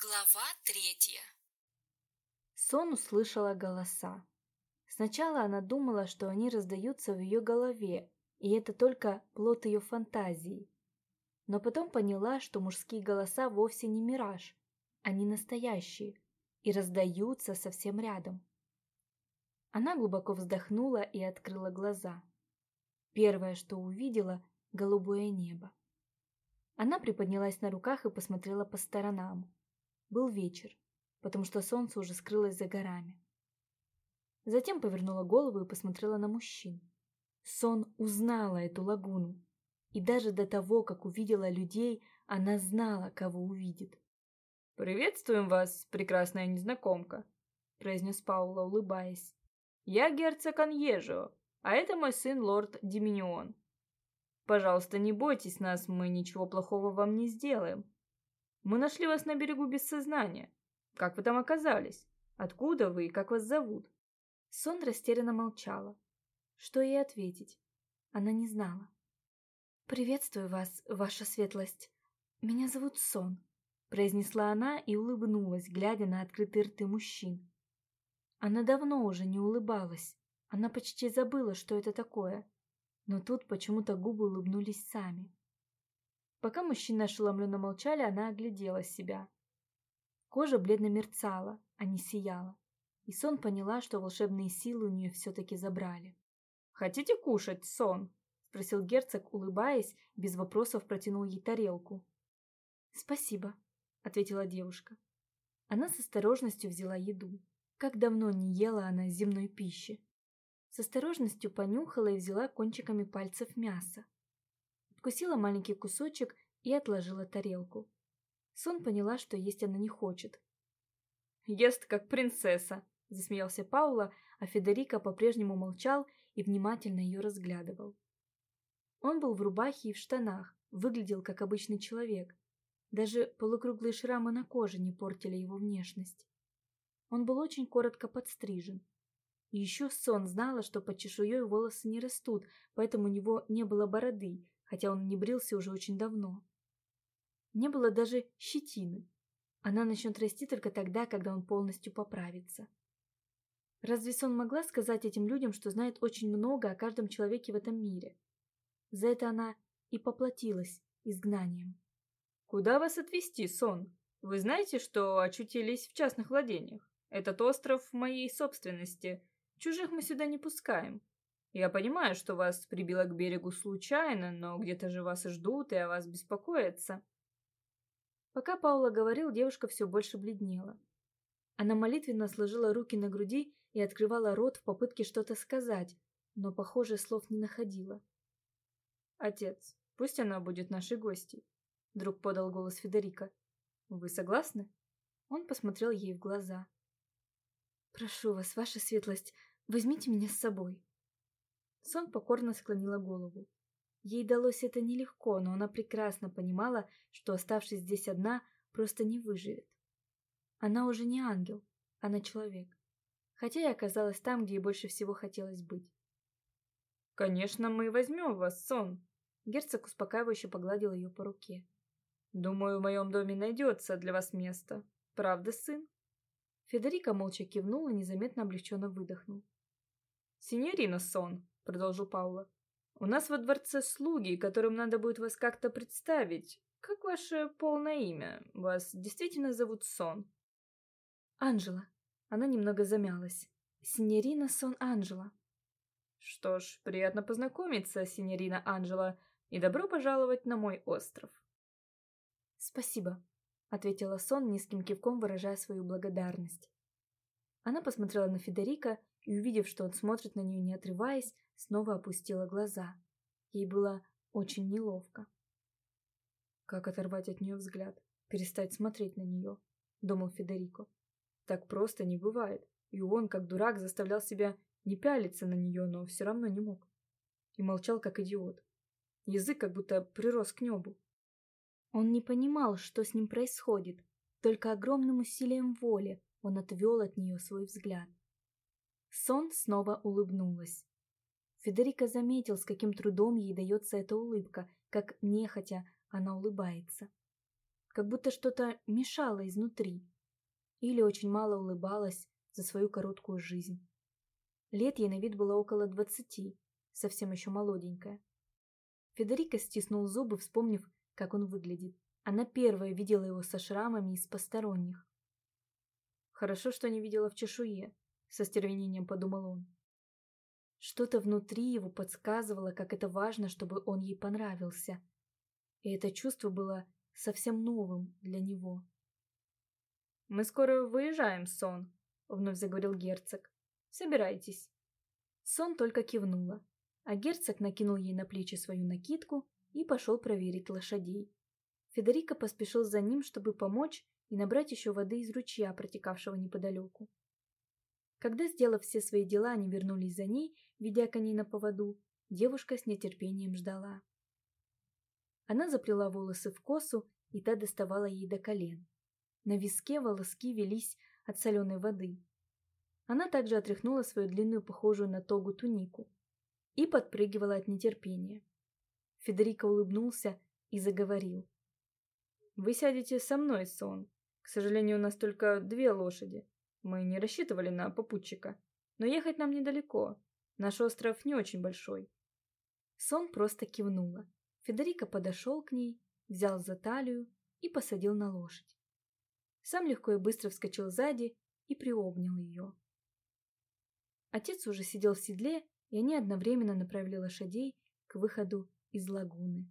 Глава третья Сон услышала голоса. Сначала она думала, что они раздаются в ее голове, и это только плод ее фантазии. Но потом поняла, что мужские голоса вовсе не мираж, они настоящие и раздаются совсем рядом. Она глубоко вздохнула и открыла глаза. Первое, что увидела – голубое небо. Она приподнялась на руках и посмотрела по сторонам. Был вечер, потому что солнце уже скрылось за горами. Затем повернула голову и посмотрела на мужчин. Сон узнала эту лагуну. И даже до того, как увидела людей, она знала, кого увидит. «Приветствуем вас, прекрасная незнакомка», — произнес Паула, улыбаясь. «Я герцог Аньежио, а это мой сын лорд Диминион. Пожалуйста, не бойтесь нас, мы ничего плохого вам не сделаем. Мы нашли вас на берегу без сознания. Как вы там оказались? Откуда вы и как вас зовут?» Сон растерянно молчала. Что ей ответить? Она не знала. «Приветствую вас, ваша светлость. Меня зовут Сон», — произнесла она и улыбнулась, глядя на открытые рты мужчин. Она давно уже не улыбалась. Она почти забыла, что это такое. Но тут почему-то губы улыбнулись сами. Пока мужчины ошеломленно молчали, она оглядела себя. Кожа бледно мерцала, а не сияла. И Сон поняла, что волшебные силы у нее все-таки забрали. «Хотите кушать, Сон?» — спросил герцог, улыбаясь, без вопросов протянул ей тарелку. «Спасибо», — ответила девушка. Она с осторожностью взяла еду. Как давно не ела она земной пищи. С осторожностью понюхала и взяла кончиками пальцев мясо откусила маленький кусочек и отложила тарелку. Сон поняла, что есть она не хочет. «Ест, как принцесса!» – засмеялся Паула, а Федерико по-прежнему молчал и внимательно ее разглядывал. Он был в рубахе и в штанах, выглядел как обычный человек. Даже полукруглые шрамы на коже не портили его внешность. Он был очень коротко подстрижен. И еще Сон знала, что под чешуей волосы не растут, поэтому у него не было бороды, хотя он не брился уже очень давно. Не было даже щетины. Она начнет расти только тогда, когда он полностью поправится. Разве Сон могла сказать этим людям, что знает очень много о каждом человеке в этом мире? За это она и поплатилась изгнанием. «Куда вас отвезти, Сон? Вы знаете, что очутились в частных владениях? Этот остров в моей собственности. Чужих мы сюда не пускаем. Я понимаю, что вас прибило к берегу случайно, но где-то же вас и ждут, и о вас беспокоятся. Пока Паула говорил, девушка все больше бледнела. Она молитвенно сложила руки на груди и открывала рот в попытке что-то сказать, но, похоже, слов не находила. «Отец, пусть она будет нашей гостьей», — вдруг подал голос Федерика. «Вы согласны?» Он посмотрел ей в глаза. «Прошу вас, ваша светлость, возьмите меня с собой», Сон покорно склонила голову. Ей далось это нелегко, но она прекрасно понимала, что, оставшись здесь одна, просто не выживет. Она уже не ангел, она человек. Хотя и оказалась там, где ей больше всего хотелось быть. «Конечно, мы возьмем вас, Сон!» Герцог успокаивающе погладил ее по руке. «Думаю, в моем доме найдется для вас место. Правда, сын?» Федерико молча кивнул и незаметно облегченно выдохнул. «Синьорина Сон, продолжил Паула. «У нас во дворце слуги, которым надо будет вас как-то представить. Как ваше полное имя? Вас действительно зовут Сон?» «Анжела». Она немного замялась. «Синьорина Сон Анжела». «Что ж, приятно познакомиться, синьорина Анжела, и добро пожаловать на мой остров». «Спасибо», — ответила Сон низким кивком, выражая свою благодарность. Она посмотрела на Федерика и, увидев, что он смотрит на нее не отрываясь, снова опустила глаза. Ей было очень неловко. Как оторвать от нее взгляд, перестать смотреть на нее, думал Федерико. Так просто не бывает, и он, как дурак, заставлял себя не пялиться на нее, но все равно не мог. И молчал, как идиот. Язык как будто прирос к небу. Он не понимал, что с ним происходит, только огромным усилием воли он отвел от нее свой взгляд. Сон снова улыбнулась. Федерико заметил, с каким трудом ей дается эта улыбка, как нехотя она улыбается. как будто что-то мешало изнутри. Или очень мало улыбалась за свою короткую жизнь. Лет ей на вид было около двадцати, совсем еще молоденькая. Федерико стиснул зубы, вспомнив, как он выглядит. Она первая видела его со шрамами из посторонних. Хорошо, что не видела в чешуе, со стервенением подумал он. Что-то внутри его подсказывало, как это важно, чтобы он ей понравился. И это чувство было совсем новым для него. «Мы скоро выезжаем, Сон», — вновь заговорил герцог. «Собирайтесь». Сон только кивнула, а герцог накинул ей на плечи свою накидку и пошел проверить лошадей. Федерико поспешил за ним, чтобы помочь и набрать еще воды из ручья, протекавшего неподалеку. Когда, сделав все свои дела, они вернулись за ней, ведя коней на поводу, девушка с нетерпением ждала. Она заплела волосы в косу, и та доставала ей до колен. На виске волоски велись от соленой воды. Она также отряхнула свою длинную, похожую на тогу тунику, и подпрыгивала от нетерпения. Федерико улыбнулся и заговорил. «Вы сядете со мной, Сон. К сожалению, у нас только две лошади. Мы не рассчитывали на попутчика. Но ехать нам недалеко. Наш остров не очень большой». Сон просто кивнула. Федерико подошел к ней, взял за талию и посадил на лошадь. Сам легко и быстро вскочил сзади и приобнял ее. Отец уже сидел в седле, и они одновременно направили лошадей к выходу из лагуны.